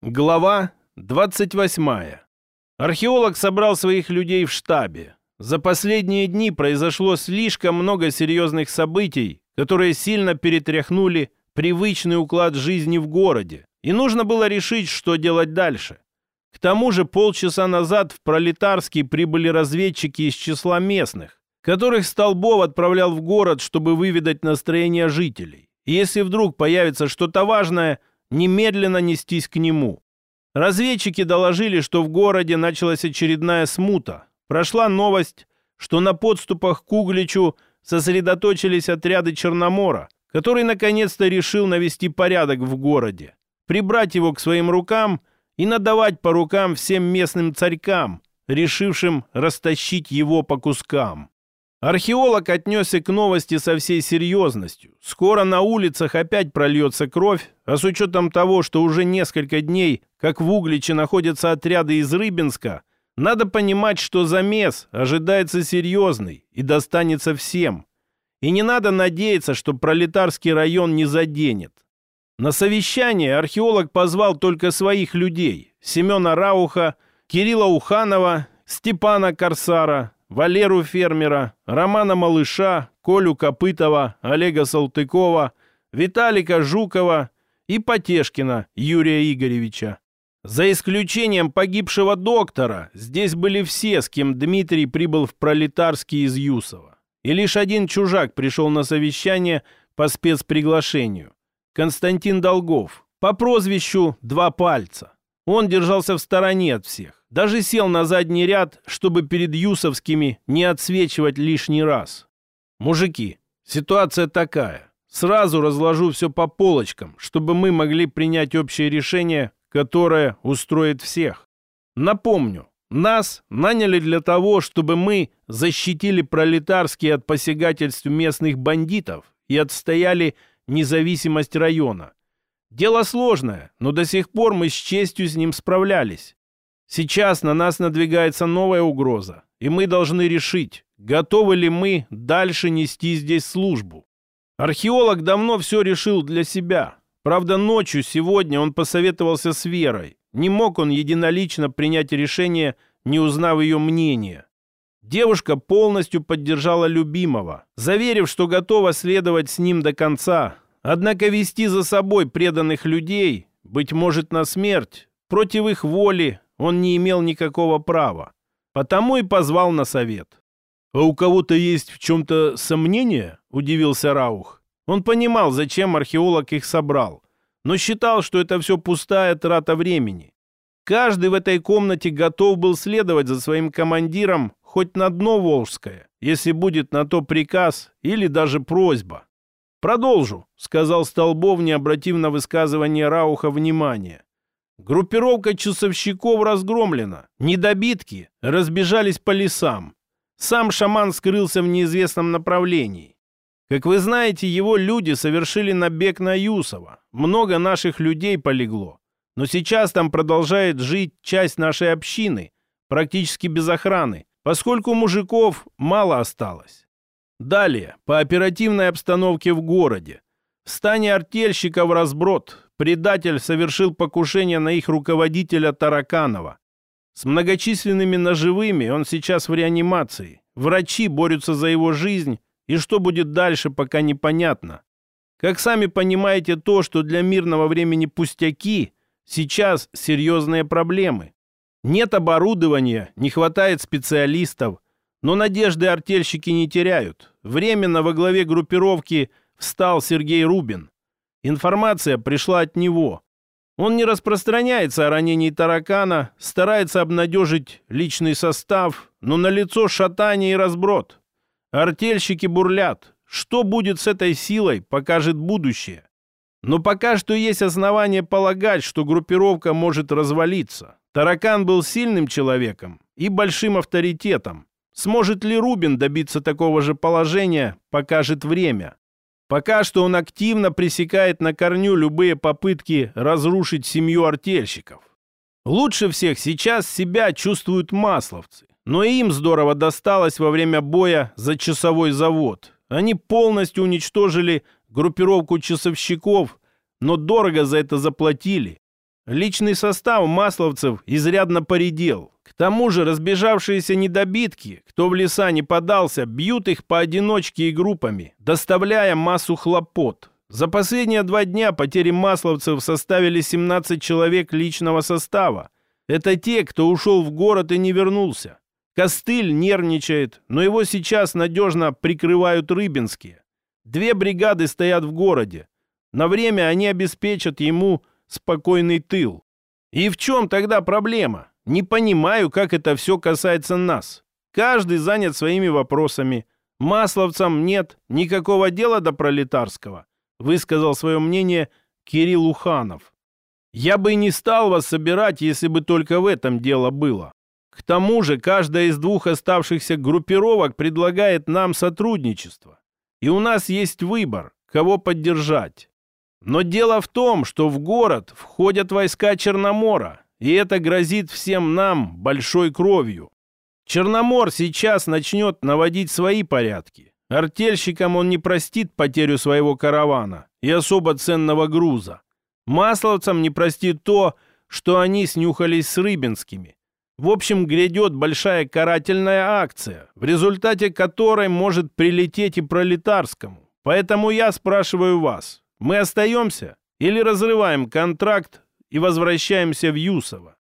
Глава 28. Археолог собрал своих людей в штабе. За последние дни произошло слишком много серьезных событий, которые сильно перетряхнули привычный уклад жизни в городе, и нужно было решить, что делать дальше. К тому же полчаса назад в Пролетарский прибыли разведчики из числа местных, которых Столбов отправлял в город, чтобы выведать настроение жителей. И если вдруг появится что-то важное – немедленно нестись к нему. Разведчики доложили, что в городе началась очередная смута. Прошла новость, что на подступах к Угличу сосредоточились отряды Черномора, который наконец-то решил навести порядок в городе, прибрать его к своим рукам и надавать по рукам всем местным царькам, решившим растащить его по кускам. Археолог отнесся к новости со всей серьезностью. Скоро на улицах опять прольется кровь, а с учетом того, что уже несколько дней, как в Угличе находятся отряды из Рыбинска, надо понимать, что замес ожидается серьезный и достанется всем. И не надо надеяться, что пролетарский район не заденет. На совещание археолог позвал только своих людей – Семена Рауха, Кирилла Уханова, Степана Корсара, Валеру Фермера, Романа Малыша, Колю Копытова, Олега Салтыкова, Виталика Жукова и Потешкина Юрия Игоревича. За исключением погибшего доктора, здесь были все, с кем Дмитрий прибыл в Пролетарский из Юсова. И лишь один чужак пришел на совещание по спецприглашению. Константин Долгов, по прозвищу «Два пальца». Он держался в стороне от всех. Даже сел на задний ряд, чтобы перед Юсовскими не отсвечивать лишний раз. Мужики, ситуация такая. Сразу разложу все по полочкам, чтобы мы могли принять общее решение, которое устроит всех. Напомню, нас наняли для того, чтобы мы защитили пролетарские от посягательств местных бандитов и отстояли независимость района. Дело сложное, но до сих пор мы с честью с ним справлялись. Сейчас на нас надвигается новая угроза, и мы должны решить, готовы ли мы дальше нести здесь службу. Археолог давно все решил для себя. Правда, ночью сегодня он посоветовался с Верой. Не мог он единолично принять решение, не узнав ее мнения. Девушка полностью поддержала любимого, заверив, что готова следовать с ним до конца. Однако вести за собой преданных людей, быть может, на смерть, против их воли, он не имел никакого права. Потому и позвал на совет. «А у кого-то есть в чем-то сомнения?» – удивился Раух. Он понимал, зачем археолог их собрал, но считал, что это все пустая трата времени. Каждый в этой комнате готов был следовать за своим командиром хоть на дно Волжское, если будет на то приказ или даже просьба. «Продолжу», — сказал Столбов, не обратив на высказывание Рауха внимания. Группировка часовщиков разгромлена. Недобитки разбежались по лесам. Сам шаман скрылся в неизвестном направлении. Как вы знаете, его люди совершили набег на Юсова. Много наших людей полегло. Но сейчас там продолжает жить часть нашей общины, практически без охраны, поскольку мужиков мало осталось. Далее, по оперативной обстановке в городе. В стане артельщиков разброд, предатель совершил покушение на их руководителя Тараканова. С многочисленными ножевыми он сейчас в реанимации. Врачи борются за его жизнь, и что будет дальше, пока непонятно. Как сами понимаете, то, что для мирного времени пустяки, сейчас серьезные проблемы. Нет оборудования, не хватает специалистов, но надежды артельщики не теряют. Временно во главе группировки встал Сергей Рубин. Информация пришла от него. Он не распространяется о ранении таракана, старается обнадежить личный состав, но на лицо шатание и разброд. Артельщики бурлят. Что будет с этой силой, покажет будущее. Но пока что есть основания полагать, что группировка может развалиться. Таракан был сильным человеком и большим авторитетом. Сможет ли Рубин добиться такого же положения, покажет время. Пока что он активно пресекает на корню любые попытки разрушить семью артельщиков. Лучше всех сейчас себя чувствуют масловцы. Но им здорово досталось во время боя за часовой завод. Они полностью уничтожили группировку часовщиков, но дорого за это заплатили. личный состав масловцев изрядно поредел. К тому же разбежавшиеся недобитки, кто в леса не подался, бьют их поодиночке и группами, доставляя массу хлопот. За последние два дня потери масловцев составили 17 человек личного состава. Это те, кто ушел в город и не вернулся. Костыль нервничает, но его сейчас надежно прикрывают рыбинские. Две бригады стоят в городе. На время они обеспечат ему спокойный тыл. И в чем тогда проблема? Не понимаю, как это все касается нас. Каждый занят своими вопросами. Масловцам нет никакого дела до пролетарского высказал свое мнение Кирилл Уханов. «Я бы и не стал вас собирать, если бы только в этом дело было. К тому же каждая из двух оставшихся группировок предлагает нам сотрудничество. И у нас есть выбор, кого поддержать. Но дело в том, что в город входят войска Черномора, и это грозит всем нам большой кровью. Черномор сейчас начнет наводить свои порядки. Артельщикам он не простит потерю своего каравана и особо ценного груза. Масловцам не простит то, что они снюхались с Рыбинскими. В общем, грядет большая карательная акция, в результате которой может прилететь и пролетарскому. Поэтому я спрашиваю вас, мы остаемся или разрываем контракт и возвращаемся в Юсово?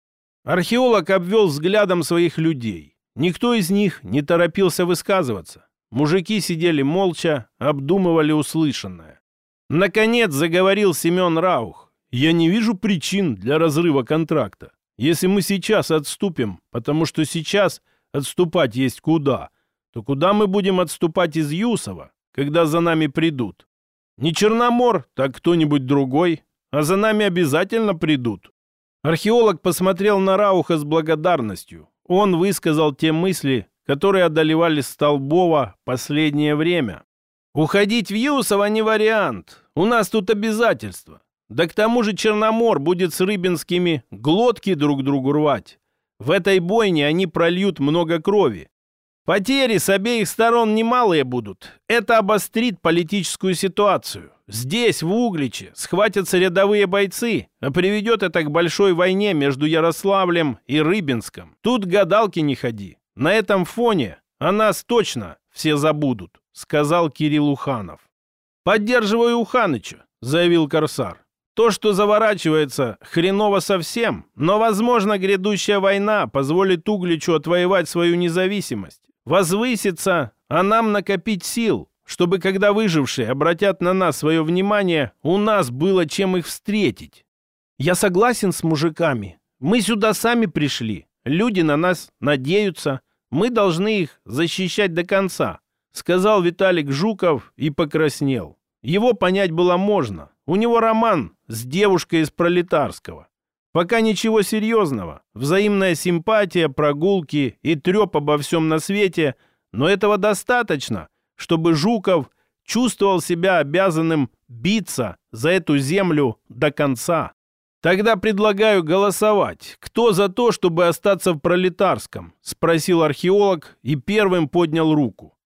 Археолог обвел взглядом своих людей. Никто из них не торопился высказываться. Мужики сидели молча, обдумывали услышанное. Наконец заговорил Семен Раух. «Я не вижу причин для разрыва контракта. Если мы сейчас отступим, потому что сейчас отступать есть куда, то куда мы будем отступать из Юсова, когда за нами придут? Не Черномор, так кто-нибудь другой, а за нами обязательно придут». Археолог посмотрел на Рауха с благодарностью. Он высказал те мысли, которые одолевали Столбова последнее время. Уходить в Юсово не вариант. У нас тут обязательства. Да к тому же Черномор будет с Рыбинскими глотки друг другу рвать. В этой бойне они прольют много крови. Потери с обеих сторон немалые будут. Это обострит политическую ситуацию. Здесь, в Угличе, схватятся рядовые бойцы, а приведет это к большой войне между Ярославлем и Рыбинском. Тут гадалки не ходи. На этом фоне о нас точно все забудут, сказал Кирилл Уханов. Поддерживаю Уханыча, заявил Корсар. То, что заворачивается, хреново совсем, но, возможно, грядущая война позволит Угличу отвоевать свою независимость, возвыситься, а нам накопить сил, чтобы, когда выжившие обратят на нас свое внимание, у нас было чем их встретить. Я согласен с мужиками. Мы сюда сами пришли. Люди на нас надеются. Мы должны их защищать до конца», — сказал Виталик Жуков и покраснел. Его понять было можно. У него роман с девушкой из Пролетарского. Пока ничего серьезного. Взаимная симпатия, прогулки и треп обо всем на свете. Но этого достаточно, чтобы Жуков чувствовал себя обязанным биться за эту землю до конца. «Тогда предлагаю голосовать. Кто за то, чтобы остаться в Пролетарском?» — спросил археолог и первым поднял руку.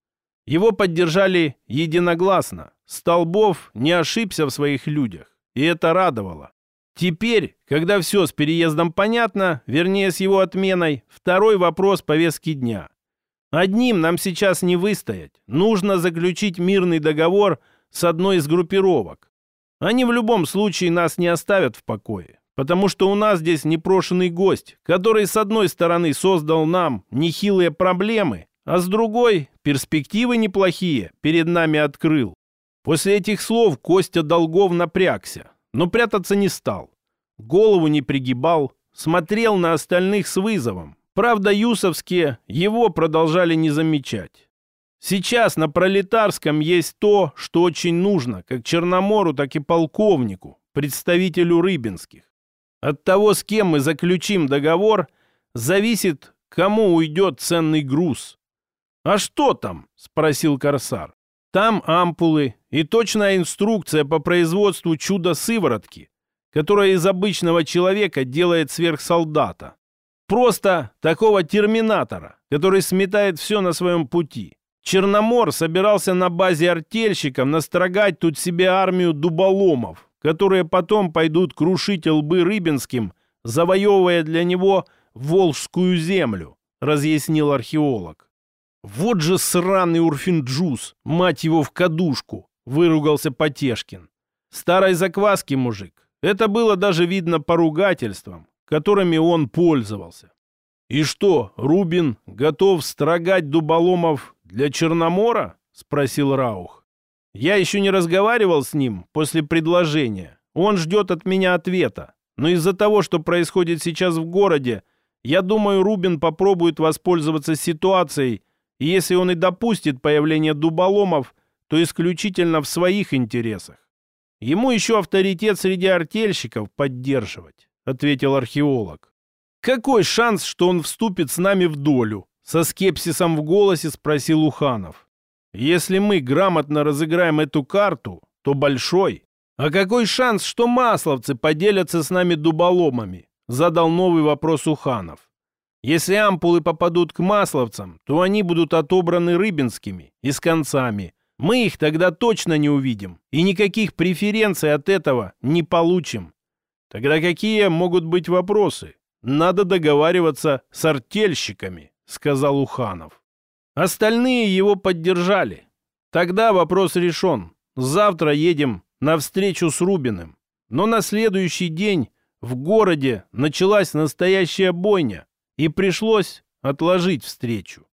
Его поддержали единогласно. Столбов не ошибся в своих людях, и это радовало. Теперь, когда все с переездом понятно, вернее с его отменой, второй вопрос повестки дня. Одним нам сейчас не выстоять. Нужно заключить мирный договор с одной из группировок. Они в любом случае нас не оставят в покое, потому что у нас здесь непрошенный гость, который с одной стороны создал нам нехилые проблемы, а с другой перспективы неплохие перед нами открыл. После этих слов Костя Долгов напрягся, но прятаться не стал. Голову не пригибал, смотрел на остальных с вызовом. Правда, юсовские его продолжали не замечать. Сейчас на пролетарском есть то, что очень нужно, как Черномору, так и полковнику, представителю Рыбинских. От того, с кем мы заключим договор, зависит, кому уйдет ценный груз. «А что там?» – спросил Корсар. «Там ампулы и точная инструкция по производству чудо-сыворотки, которая из обычного человека делает сверхсолдата. Просто такого терминатора, который сметает все на своем пути. Черномор собирался на базе артельщиков настрогать тут себе армию дуболомов, которые потом пойдут крушить лбы Рыбинским, завоевывая для него Волжскую землю, разъяснил археолог. Вот же сраный Урфинджус, мать его в кадушку, выругался Потешкин. Старой закваски мужик. Это было даже видно по ругательствам, которыми он пользовался. «И что, Рубин готов строгать дуболомов для Черномора?» — спросил Раух. «Я еще не разговаривал с ним после предложения. Он ждет от меня ответа. Но из-за того, что происходит сейчас в городе, я думаю, Рубин попробует воспользоваться ситуацией, и если он и допустит появление дуболомов, то исключительно в своих интересах. Ему еще авторитет среди артельщиков поддерживать», — ответил археолог. «Какой шанс, что он вступит с нами в долю?» Со скепсисом в голосе спросил Уханов. «Если мы грамотно разыграем эту карту, то большой. А какой шанс, что масловцы поделятся с нами дуболомами?» Задал новый вопрос Уханов. «Если ампулы попадут к масловцам, то они будут отобраны рыбинскими и с концами. Мы их тогда точно не увидим, и никаких преференций от этого не получим. Тогда какие могут быть вопросы? надо договариваться с артельщиками», — сказал Уханов. Остальные его поддержали. Тогда вопрос решен. Завтра едем на встречу с Рубиным. Но на следующий день в городе началась настоящая бойня, и пришлось отложить встречу.